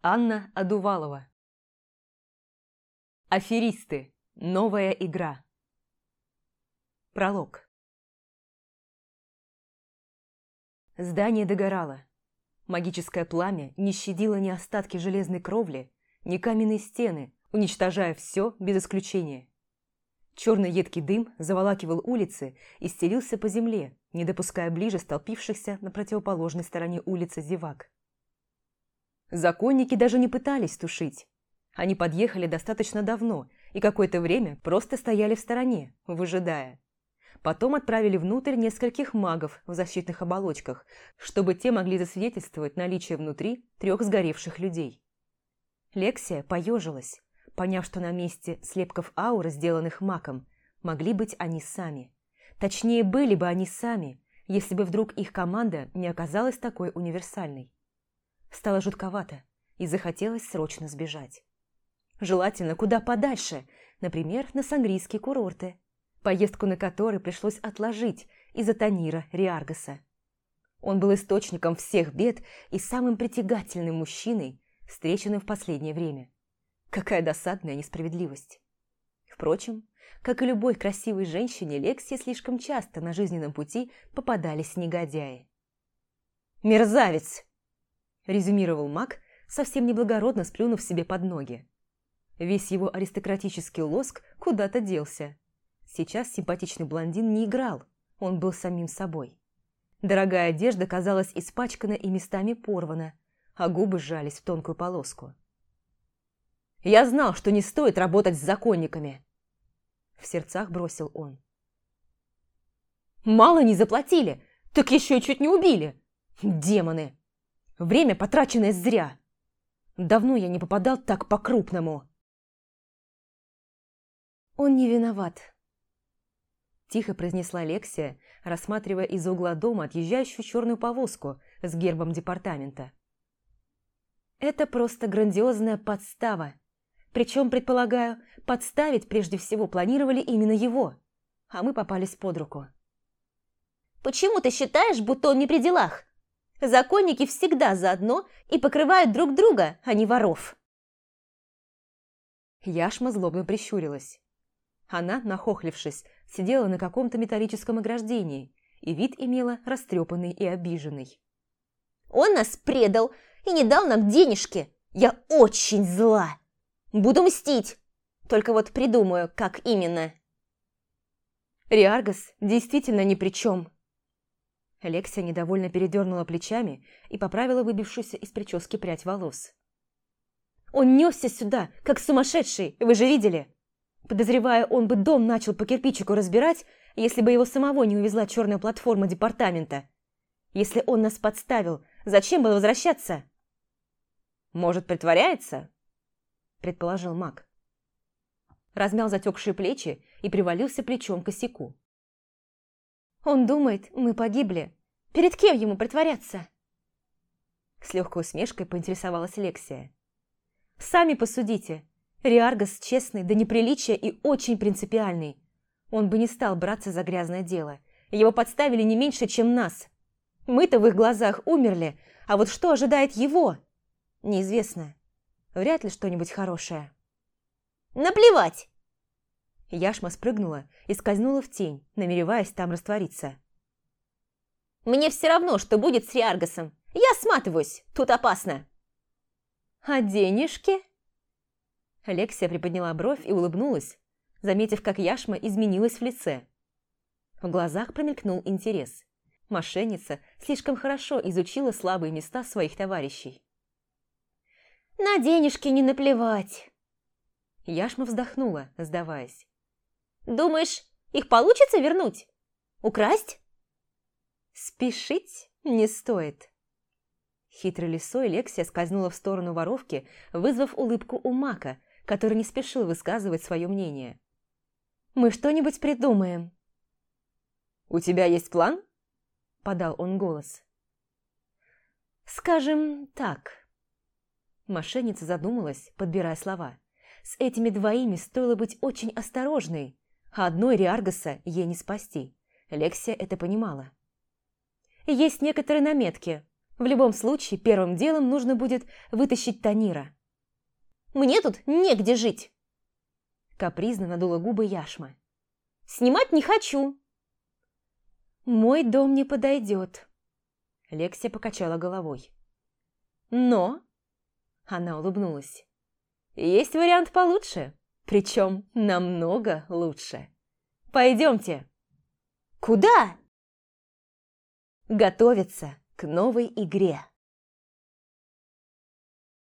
Анна Адувалова Аферисты. Новая игра. Пролог. Здание догорало. Магическое пламя не щадило ни остатки железной кровли, ни каменные стены, уничтожая все без исключения. Черный едкий дым заволакивал улицы и стелился по земле, не допуская ближе столпившихся на противоположной стороне улицы зевак. Законники даже не пытались тушить, они подъехали достаточно давно и какое-то время просто стояли в стороне, выжидая. Потом отправили внутрь нескольких магов в защитных оболочках, чтобы те могли засвидетельствовать наличие внутри трех сгоревших людей. Лексия поежилась, поняв, что на месте слепков ауры, сделанных маком, могли быть они сами. Точнее, были бы они сами, если бы вдруг их команда не оказалась такой универсальной. Стало жутковато, и захотелось срочно сбежать. Желательно куда подальше, например, на сангрийские курорты, поездку на который пришлось отложить из-за Танира Риаргаса. Он был источником всех бед и самым притягательным мужчиной, встреченным в последнее время. Какая досадная несправедливость. Впрочем, как и любой красивой женщине, Лексии слишком часто на жизненном пути попадались негодяи. «Мерзавец!» – резюмировал маг, совсем неблагородно сплюнув себе под ноги. Весь его аристократический лоск куда-то делся. Сейчас симпатичный блондин не играл, он был самим собой. Дорогая одежда казалась испачкана и местами порвана, а губы сжались в тонкую полоску. «Я знал, что не стоит работать с законниками!» В сердцах бросил он. «Мало не заплатили, так еще и чуть не убили! Демоны! Время, потраченное зря! Давно я не попадал так по-крупному!» «Он не виноват», – тихо произнесла Лексия, рассматривая из угла дома отъезжающую черную повозку с гербом департамента. «Это просто грандиозная подстава. Причем, предполагаю, подставить прежде всего планировали именно его, а мы попались под руку». «Почему ты считаешь, будто он не при делах? Законники всегда заодно и покрывают друг друга, а не воров». Яшма злобно прищурилась. Она, нахохлившись, сидела на каком-то металлическом ограждении, и вид имела растрепанный и обиженный. «Он нас предал и не дал нам денежки! Я очень зла! Буду мстить! Только вот придумаю, как именно!» Риаргас действительно ни при чем. Алексия недовольно передернула плечами и поправила выбившуюся из прически прядь волос. «Он несся сюда, как сумасшедший, вы же видели!» Подозревая, он бы дом начал по кирпичику разбирать, если бы его самого не увезла черная платформа департамента. Если он нас подставил, зачем было возвращаться? «Может, притворяется?» – предположил маг. Размял затекшие плечи и привалился плечом к косяку. «Он думает, мы погибли. Перед кем ему притворяться?» С легкой усмешкой поинтересовалась Лексия. «Сами посудите. Риаргас честный, до неприличия и очень принципиальный. Он бы не стал браться за грязное дело. Его подставили не меньше, чем нас. Мы-то в их глазах умерли, а вот что ожидает его? Неизвестно. Вряд ли что-нибудь хорошее. «Наплевать!» Яшма спрыгнула и скользнула в тень, намереваясь там раствориться. «Мне все равно, что будет с Риаргасом. Я сматываюсь, тут опасно». «А денежки?» Алексия приподняла бровь и улыбнулась, заметив, как Яшма изменилась в лице. В глазах промелькнул интерес. Мошенница слишком хорошо изучила слабые места своих товарищей. «На денежки не наплевать!» Яшма вздохнула, сдаваясь. «Думаешь, их получится вернуть? Украсть?» «Спешить не стоит». Хитрой лисой Лексия скользнула в сторону воровки, вызвав улыбку у Мака, который не спешил высказывать свое мнение. «Мы что-нибудь придумаем». «У тебя есть план?» – подал он голос. «Скажем так». Мошенница задумалась, подбирая слова. С этими двоими стоило быть очень осторожной, одной Риаргаса ей не спасти. Лексия это понимала. «Есть некоторые наметки. В любом случае, первым делом нужно будет вытащить Танира. «Мне тут негде жить!» Капризно надула губы Яшма. «Снимать не хочу!» «Мой дом не подойдет», — Лексия покачала головой. «Но...» — она улыбнулась. «Есть вариант получше, причем намного лучше. Пойдемте». «Куда?» «Готовиться к новой игре».